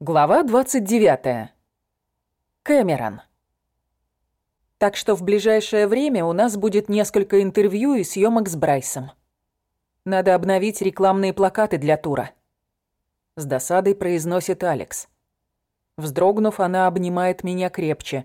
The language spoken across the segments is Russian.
Глава 29. Кэмерон. Так что в ближайшее время у нас будет несколько интервью и съемок с Брайсом. Надо обновить рекламные плакаты для тура. С досадой произносит Алекс. Вздрогнув, она обнимает меня крепче.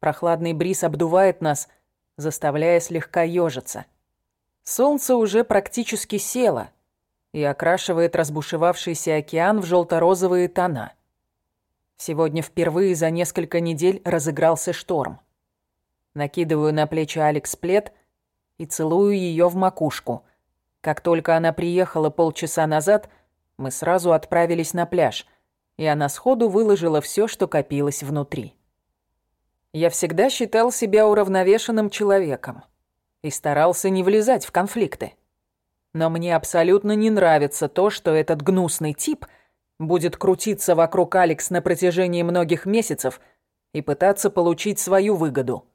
Прохладный бриз обдувает нас, заставляя слегка ёжиться. Солнце уже практически село и окрашивает разбушевавшийся океан в желто-розовые тона. Сегодня впервые за несколько недель разыгрался шторм. Накидываю на плечи Алекс плед и целую ее в макушку. Как только она приехала полчаса назад, мы сразу отправились на пляж, и она сходу выложила все, что копилось внутри. Я всегда считал себя уравновешенным человеком и старался не влезать в конфликты. Но мне абсолютно не нравится то, что этот гнусный тип — будет крутиться вокруг Алекс на протяжении многих месяцев и пытаться получить свою выгоду.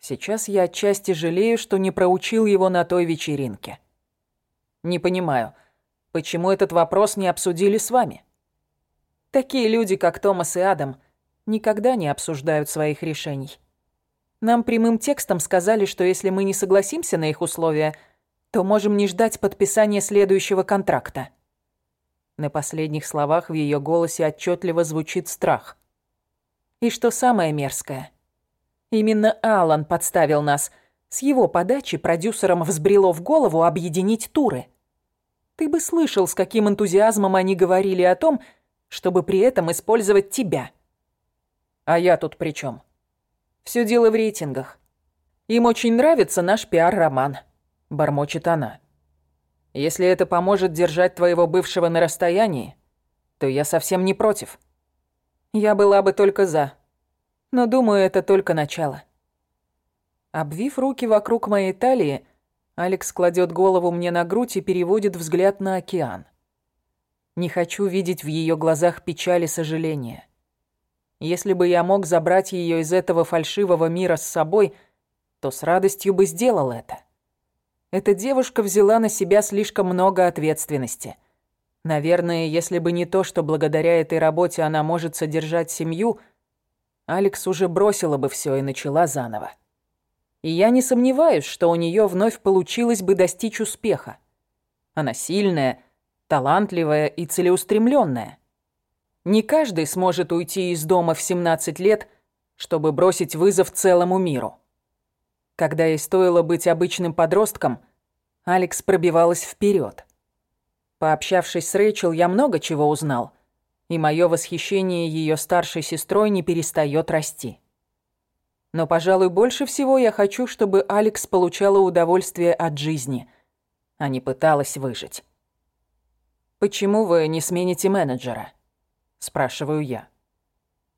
Сейчас я отчасти жалею, что не проучил его на той вечеринке. Не понимаю, почему этот вопрос не обсудили с вами? Такие люди, как Томас и Адам, никогда не обсуждают своих решений. Нам прямым текстом сказали, что если мы не согласимся на их условия, то можем не ждать подписания следующего контракта. На последних словах в ее голосе отчетливо звучит страх. И что самое мерзкое? Именно Алан подставил нас. С его подачи продюсерам взбрело в голову объединить туры. Ты бы слышал, с каким энтузиазмом они говорили о том, чтобы при этом использовать тебя. А я тут при чем? Все дело в рейтингах. Им очень нравится наш пиар-роман, бормочет она. Если это поможет держать твоего бывшего на расстоянии, то я совсем не против. Я была бы только за. Но думаю, это только начало. Обвив руки вокруг моей талии, Алекс кладет голову мне на грудь и переводит взгляд на океан. Не хочу видеть в ее глазах печали и сожаления. Если бы я мог забрать ее из этого фальшивого мира с собой, то с радостью бы сделал это. Эта девушка взяла на себя слишком много ответственности. Наверное, если бы не то, что благодаря этой работе она может содержать семью, Алекс уже бросила бы все и начала заново. И я не сомневаюсь, что у нее вновь получилось бы достичь успеха. Она сильная, талантливая и целеустремленная. Не каждый сможет уйти из дома в 17 лет, чтобы бросить вызов целому миру. Когда ей стоило быть обычным подростком, Алекс пробивалась вперед. Пообщавшись с Рэйчел, я много чего узнал, и мое восхищение ее старшей сестрой не перестает расти. Но, пожалуй, больше всего я хочу, чтобы Алекс получала удовольствие от жизни, а не пыталась выжить. «Почему вы не смените менеджера?» – спрашиваю я.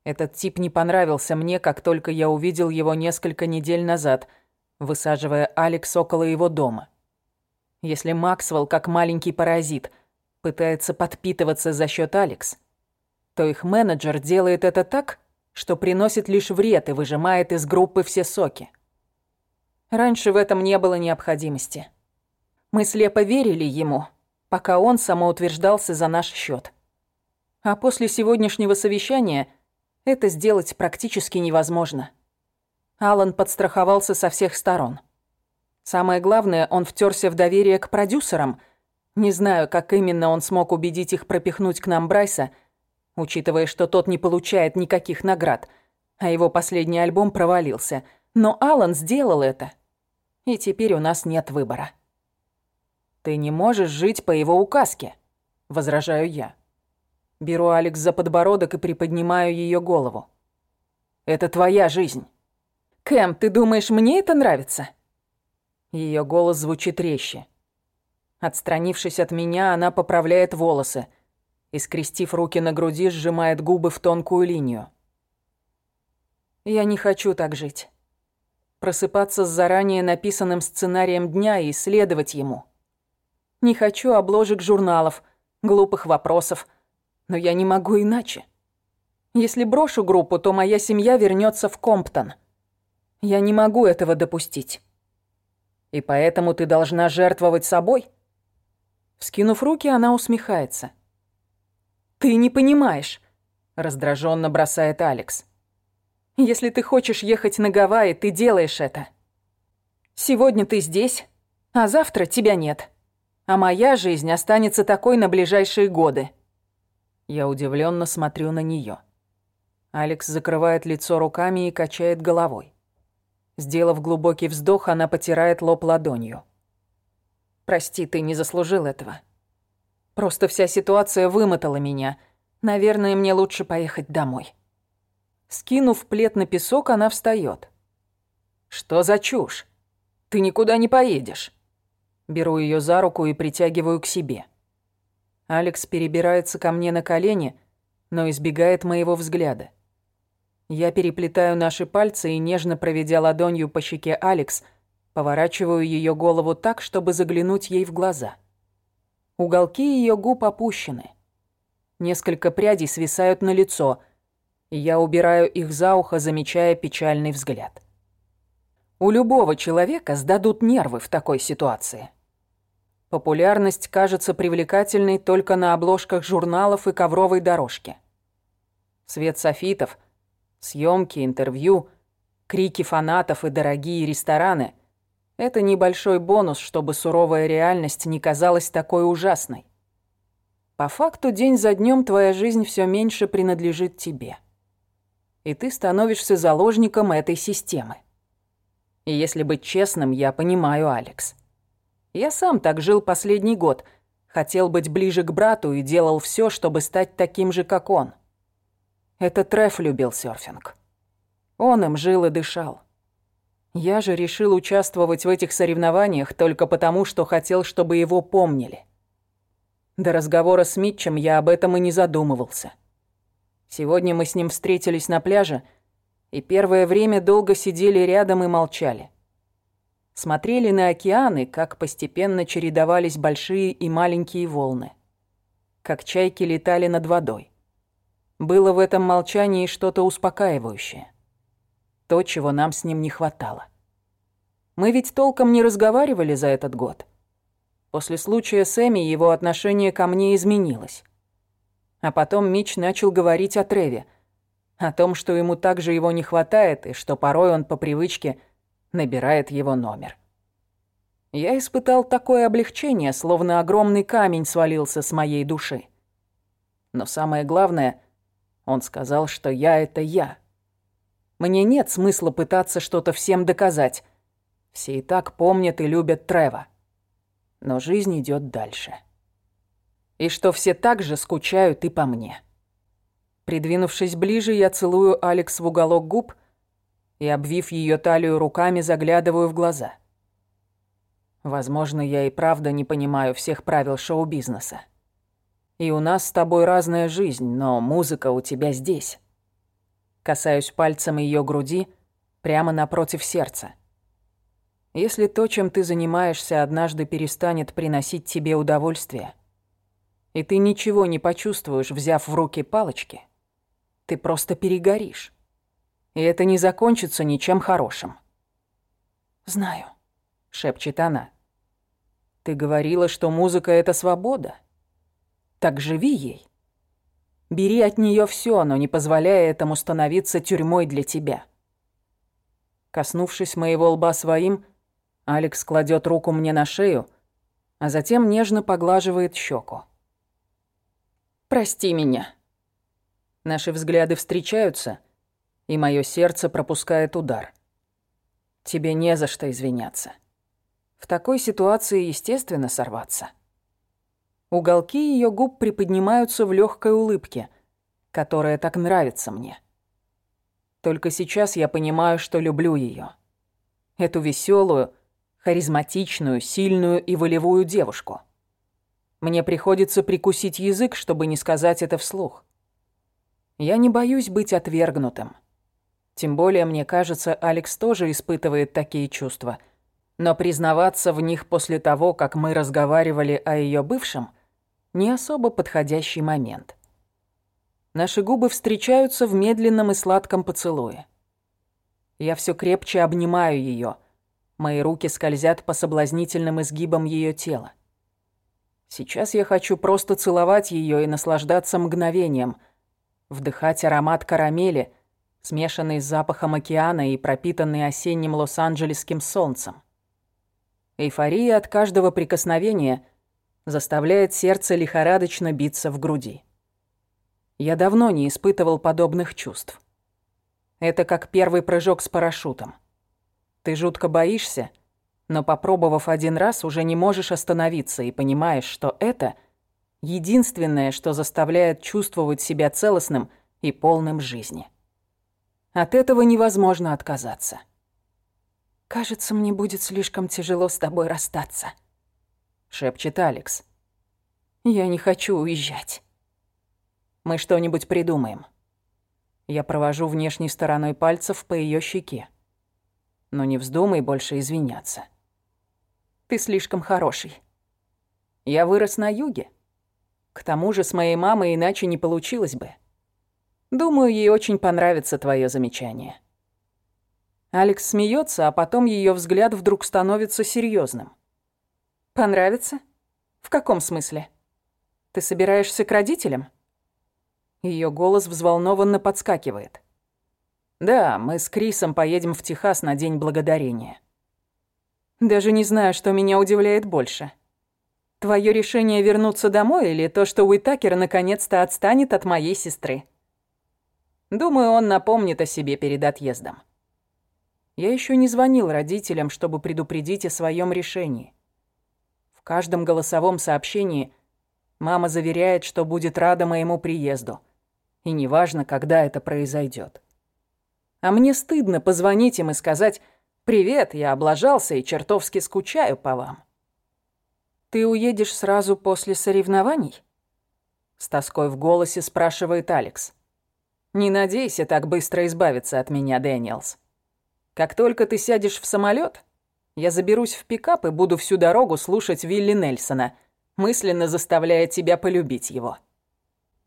Этот тип не понравился мне, как только я увидел его несколько недель назад – высаживая Алекс около его дома. Если Максвелл, как маленький паразит, пытается подпитываться за счет Алекс, то их менеджер делает это так, что приносит лишь вред и выжимает из группы все соки. Раньше в этом не было необходимости. Мы слепо верили ему, пока он самоутверждался за наш счет. А после сегодняшнего совещания это сделать практически невозможно. Алан подстраховался со всех сторон. Самое главное, он втерся в доверие к продюсерам. Не знаю, как именно он смог убедить их пропихнуть к нам Брайса, учитывая, что тот не получает никаких наград, а его последний альбом провалился. Но Алан сделал это. И теперь у нас нет выбора. «Ты не можешь жить по его указке», — возражаю я. Беру Алекс за подбородок и приподнимаю ее голову. «Это твоя жизнь». «Кэм, ты думаешь, мне это нравится?» Ее голос звучит резче. Отстранившись от меня, она поправляет волосы и, скрестив руки на груди, сжимает губы в тонкую линию. «Я не хочу так жить. Просыпаться с заранее написанным сценарием дня и исследовать ему. Не хочу обложек журналов, глупых вопросов, но я не могу иначе. Если брошу группу, то моя семья вернется в Комптон». Я не могу этого допустить. И поэтому ты должна жертвовать собой? Вскинув руки, она усмехается. Ты не понимаешь. раздраженно бросает Алекс. Если ты хочешь ехать на Гавайи, ты делаешь это. Сегодня ты здесь, а завтра тебя нет. А моя жизнь останется такой на ближайшие годы. Я удивленно смотрю на нее. Алекс закрывает лицо руками и качает головой. Сделав глубокий вздох, она потирает лоб ладонью. «Прости, ты не заслужил этого. Просто вся ситуация вымотала меня. Наверное, мне лучше поехать домой». Скинув плед на песок, она встает. «Что за чушь? Ты никуда не поедешь». Беру ее за руку и притягиваю к себе. Алекс перебирается ко мне на колени, но избегает моего взгляда. Я переплетаю наши пальцы и, нежно проведя ладонью по щеке Алекс, поворачиваю ее голову так, чтобы заглянуть ей в глаза. Уголки ее губ опущены. Несколько прядей свисают на лицо, и я убираю их за ухо, замечая печальный взгляд. У любого человека сдадут нервы в такой ситуации. Популярность кажется привлекательной только на обложках журналов и ковровой дорожке. Свет софитов — Съемки, интервью, крики фанатов и дорогие рестораны – это небольшой бонус, чтобы суровая реальность не казалась такой ужасной. По факту, день за днем твоя жизнь все меньше принадлежит тебе. И ты становишься заложником этой системы. И если быть честным, я понимаю Алекс. Я сам так жил последний год, хотел быть ближе к брату и делал все, чтобы стать таким же, как он. Это Треф любил серфинг. Он им жил и дышал. Я же решил участвовать в этих соревнованиях только потому, что хотел, чтобы его помнили. До разговора с Митчем я об этом и не задумывался. Сегодня мы с ним встретились на пляже и первое время долго сидели рядом и молчали. Смотрели на океаны, как постепенно чередовались большие и маленькие волны. Как чайки летали над водой. Было в этом молчании что-то успокаивающее. То, чего нам с ним не хватало. Мы ведь толком не разговаривали за этот год. После случая с Эми его отношение ко мне изменилось. А потом Мич начал говорить о Треве, о том, что ему также его не хватает и что порой он по привычке набирает его номер. Я испытал такое облегчение, словно огромный камень свалился с моей души. Но самое главное — он сказал, что я — это я. Мне нет смысла пытаться что-то всем доказать. Все и так помнят и любят Трева. Но жизнь идет дальше. И что все так же скучают и по мне. Придвинувшись ближе, я целую Алекс в уголок губ и, обвив ее талию руками, заглядываю в глаза. Возможно, я и правда не понимаю всех правил шоу-бизнеса. И у нас с тобой разная жизнь, но музыка у тебя здесь. Касаюсь пальцем ее груди, прямо напротив сердца. Если то, чем ты занимаешься, однажды перестанет приносить тебе удовольствие, и ты ничего не почувствуешь, взяв в руки палочки, ты просто перегоришь. И это не закончится ничем хорошим. «Знаю», — шепчет она. «Ты говорила, что музыка — это свобода». Так живи ей. Бери от нее все, но не позволяя этому становиться тюрьмой для тебя. Коснувшись моего лба своим, Алекс кладет руку мне на шею, а затем нежно поглаживает щеку. «Прости меня». Наши взгляды встречаются, и мое сердце пропускает удар. Тебе не за что извиняться. В такой ситуации естественно сорваться. Уголки ее губ приподнимаются в легкой улыбке, которая так нравится мне. Только сейчас я понимаю, что люблю ее. Эту веселую, харизматичную, сильную и волевую девушку. Мне приходится прикусить язык, чтобы не сказать это вслух. Я не боюсь быть отвергнутым. Тем более, мне кажется, Алекс тоже испытывает такие чувства. Но признаваться в них после того, как мы разговаривали о ее бывшем – не особо подходящий момент. Наши губы встречаются в медленном и сладком поцелуе. Я все крепче обнимаю ее. Мои руки скользят по соблазнительным изгибам ее тела. Сейчас я хочу просто целовать ее и наслаждаться мгновением, вдыхать аромат карамели, смешанный с запахом океана и пропитанный осенним лос-анджелесским солнцем. Эйфория от каждого прикосновения заставляет сердце лихорадочно биться в груди. Я давно не испытывал подобных чувств. Это как первый прыжок с парашютом. Ты жутко боишься, но попробовав один раз, уже не можешь остановиться и понимаешь, что это единственное, что заставляет чувствовать себя целостным и полным жизни. От этого невозможно отказаться. «Кажется, мне будет слишком тяжело с тобой расстаться», — шепчет Алекс. «Я не хочу уезжать». «Мы что-нибудь придумаем». Я провожу внешней стороной пальцев по ее щеке. Но не вздумай больше извиняться. Ты слишком хороший. Я вырос на юге. К тому же с моей мамой иначе не получилось бы. Думаю, ей очень понравится твое замечание. Алекс смеется, а потом ее взгляд вдруг становится серьезным. Понравится? В каком смысле? Ты собираешься к родителям? Ее голос взволнованно подскакивает. Да, мы с Крисом поедем в Техас на День Благодарения. Даже не знаю, что меня удивляет больше. Твое решение вернуться домой или то, что Уитакер наконец-то отстанет от моей сестры? Думаю, он напомнит о себе перед отъездом. Я еще не звонил родителям, чтобы предупредить о своем решении. Каждом голосовом сообщении мама заверяет, что будет рада моему приезду. И неважно, когда это произойдет. А мне стыдно позвонить им и сказать «Привет, я облажался и чертовски скучаю по вам». «Ты уедешь сразу после соревнований?» С тоской в голосе спрашивает Алекс. «Не надейся так быстро избавиться от меня, Дэниелс. Как только ты сядешь в самолет, я заберусь в пикап и буду всю дорогу слушать Вилли Нельсона, мысленно заставляя тебя полюбить его.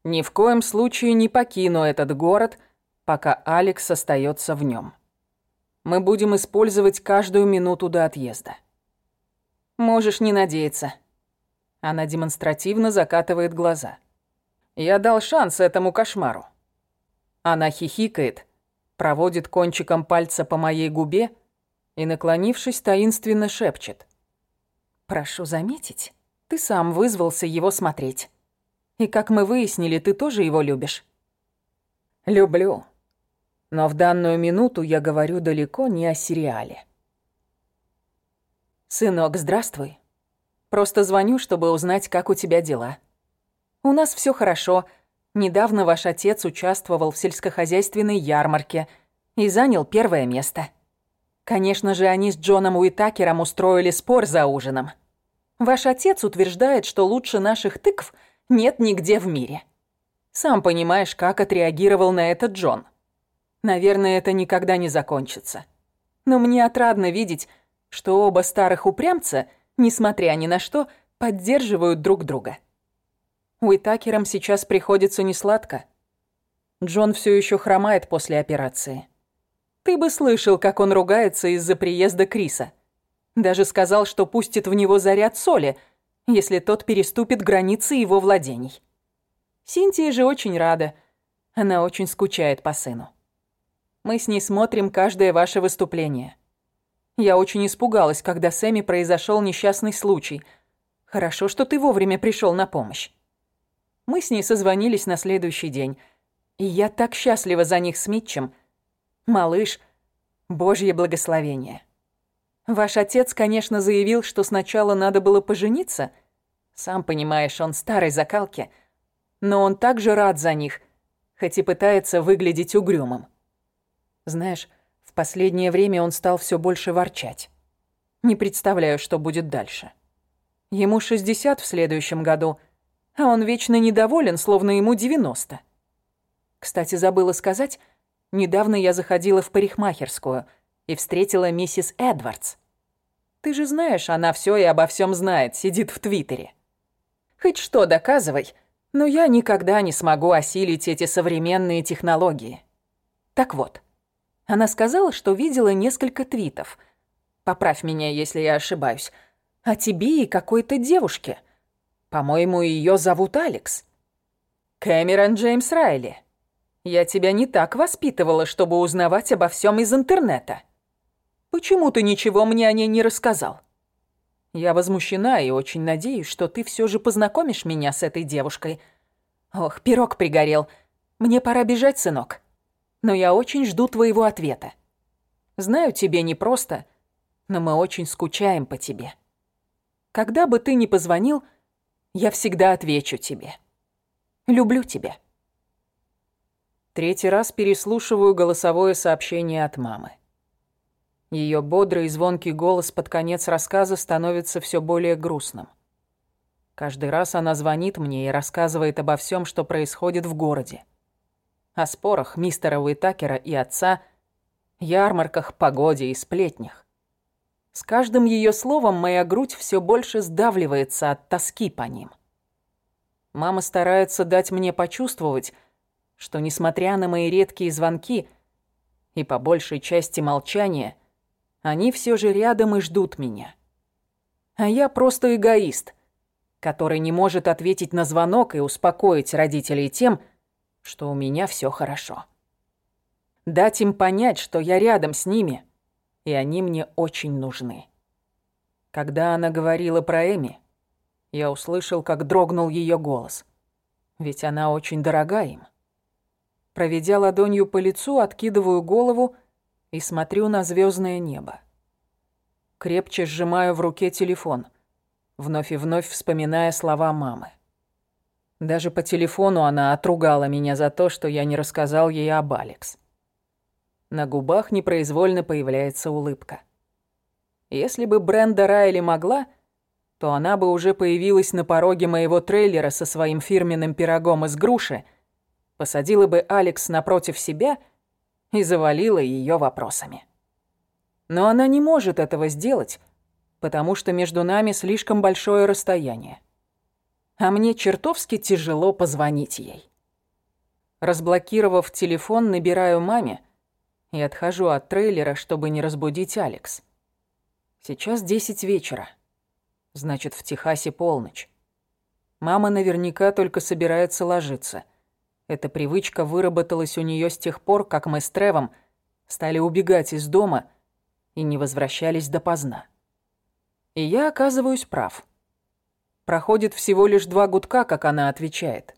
Ни в коем случае не покину этот город, пока Алекс остается в нем. Мы будем использовать каждую минуту до отъезда. Можешь не надеяться. Она демонстративно закатывает глаза. Я дал шанс этому кошмару. Она хихикает, проводит кончиком пальца по моей губе и, наклонившись, таинственно шепчет. «Прошу заметить, ты сам вызвался его смотреть. И, как мы выяснили, ты тоже его любишь». «Люблю», но в данную минуту я говорю далеко не о сериале. «Сынок, здравствуй. Просто звоню, чтобы узнать, как у тебя дела. У нас все хорошо. Недавно ваш отец участвовал в сельскохозяйственной ярмарке и занял первое место. Конечно же, они с Джоном Уитакером устроили спор за ужином. Ваш отец утверждает, что лучше наших тыкв нет нигде в мире. Сам понимаешь, как отреагировал на это Джон. Наверное, это никогда не закончится. Но мне отрадно видеть, что оба старых упрямца, несмотря ни на что, поддерживают друг друга. Уитакерам сейчас приходится несладко. Джон все еще хромает после операции. Ты бы слышал, как он ругается из-за приезда Криса. Даже сказал, что пустит в него заряд соли, если тот переступит границы его владений. Синтия же очень рада. Она очень скучает по сыну. Мы с ней смотрим каждое ваше выступление. Я очень испугалась, когда с Эми произошел несчастный случай. Хорошо, что ты вовремя пришел на помощь. Мы с ней созвонились на следующий день. И я так счастлива за них с Митчем. Малыш, божье благословение. Ваш отец, конечно, заявил, что сначала надо было пожениться. Сам понимаешь, он старой закалки. Но он также рад за них, хоть и пытается выглядеть угрюмым. Знаешь, в последнее время он стал все больше ворчать. Не представляю, что будет дальше. Ему 60 в следующем году, а он вечно недоволен, словно ему 90. Кстати, забыла сказать, недавно я заходила в парикмахерскую и встретила миссис Эдвардс. Ты же знаешь, она все и обо всем знает, сидит в Твиттере. Хоть что доказывай, но я никогда не смогу осилить эти современные технологии. Так вот, она сказала, что видела несколько твитов. Поправь меня, если я ошибаюсь. О тебе и какой-то девушке. По-моему, ее зовут Алекс. Кэмерон Джеймс Райли. Я тебя не так воспитывала, чтобы узнавать обо всем из интернета. Почему ты ничего мне о ней не рассказал? Я возмущена и очень надеюсь, что ты все же познакомишь меня с этой девушкой. Ох, пирог пригорел. Мне пора бежать, сынок. Но я очень жду твоего ответа. Знаю, тебе непросто, но мы очень скучаем по тебе. Когда бы ты ни позвонил, я всегда отвечу тебе. Люблю тебя. Третий раз переслушиваю голосовое сообщение от мамы. Ее бодрый и звонкий голос под конец рассказа становится все более грустным. Каждый раз она звонит мне и рассказывает обо всем, что происходит в городе. О спорах мистера Уитакера и отца, ярмарках, погоде и сплетнях. С каждым ее словом моя грудь все больше сдавливается от тоски по ним. Мама старается дать мне почувствовать, что, несмотря на мои редкие звонки и по большей части молчания, они все же рядом и ждут меня. А я просто эгоист, который не может ответить на звонок и успокоить родителей тем, что у меня все хорошо. Дать им понять, что я рядом с ними, и они мне очень нужны. Когда она говорила про Эми, я услышал, как дрогнул ее голос. Ведь она очень дорога им. Проведя ладонью по лицу, откидываю голову и смотрю на звездное небо. Крепче сжимаю в руке телефон, вновь и вновь вспоминая слова мамы. Даже по телефону она отругала меня за то, что я не рассказал ей об Алекс. На губах непроизвольно появляется улыбка. Если бы Бренда Райли могла, то она бы уже появилась на пороге моего трейлера со своим фирменным пирогом из груши, посадила бы Алекс напротив себя — и завалила ее вопросами. Но она не может этого сделать, потому что между нами слишком большое расстояние. А мне чертовски тяжело позвонить ей. Разблокировав телефон, набираю маме и отхожу от трейлера, чтобы не разбудить Алекс. Сейчас 10 вечера. Значит, в Техасе полночь. Мама наверняка только собирается ложиться. Эта привычка выработалась у нее с тех пор, как мы с Тревом стали убегать из дома и не возвращались допоздна. И я оказываюсь прав. Проходит всего лишь два гудка, как она отвечает.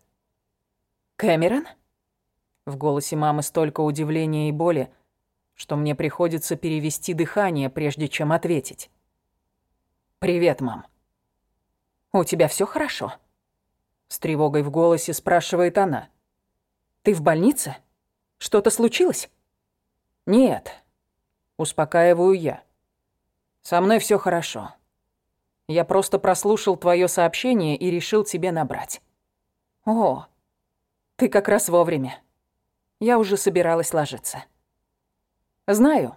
«Кэмерон?» В голосе мамы столько удивления и боли, что мне приходится перевести дыхание, прежде чем ответить. «Привет, мам». «У тебя все хорошо?» С тревогой в голосе спрашивает она. Ты в больнице? Что-то случилось? Нет. Успокаиваю я. Со мной все хорошо. Я просто прослушал твое сообщение и решил тебе набрать. О, ты как раз вовремя. Я уже собиралась ложиться. Знаю.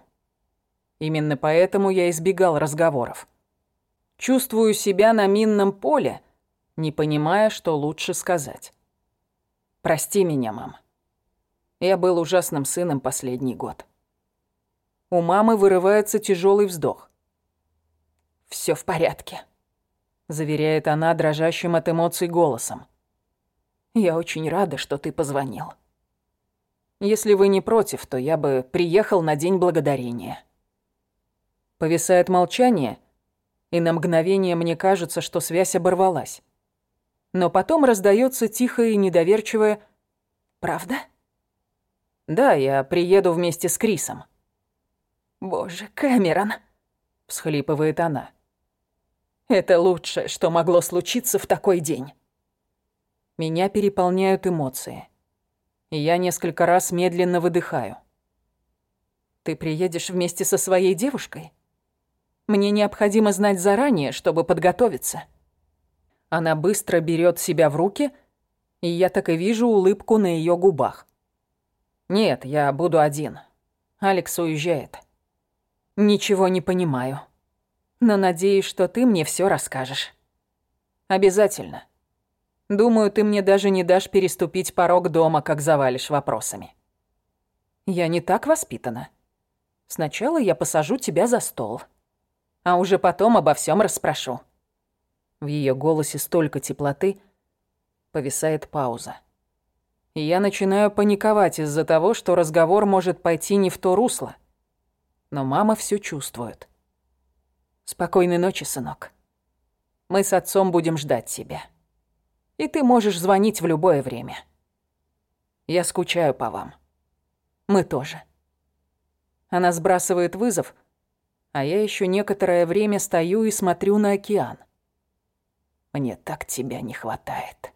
Именно поэтому я избегал разговоров. Чувствую себя на минном поле, не понимая, что лучше сказать. Прости меня, мам. Я был ужасным сыном последний год. У мамы вырывается тяжелый вздох. Все в порядке, заверяет она дрожащим от эмоций голосом. Я очень рада, что ты позвонил. Если вы не против, то я бы приехал на День Благодарения. Повисает молчание, и на мгновение мне кажется, что связь оборвалась. Но потом раздается тихое и недоверчивое «Правда?» «Да, я приеду вместе с Крисом». «Боже, Кэмерон!» — всхлипывает она. «Это лучшее, что могло случиться в такой день». Меня переполняют эмоции. И я несколько раз медленно выдыхаю. «Ты приедешь вместе со своей девушкой?» Мне необходимо знать заранее, чтобы подготовиться. Она быстро берет себя в руки, и я так и вижу улыбку на ее губах. «Нет, я буду один. Алекс уезжает». «Ничего не понимаю. Но надеюсь, что ты мне все расскажешь». «Обязательно. Думаю, ты мне даже не дашь переступить порог дома, как завалишь вопросами». «Я не так воспитана. Сначала я посажу тебя за стол, а уже потом обо всем расспрошу». В ее голосе столько теплоты. Повисает пауза. Я начинаю паниковать из-за того, что разговор может пойти не в то русло. Но мама все чувствует. Спокойной ночи, сынок. Мы с отцом будем ждать тебя. И ты можешь звонить в любое время. Я скучаю по вам. Мы тоже. Она сбрасывает вызов, а я еще некоторое время стою и смотрю на океан. Мне так тебя не хватает.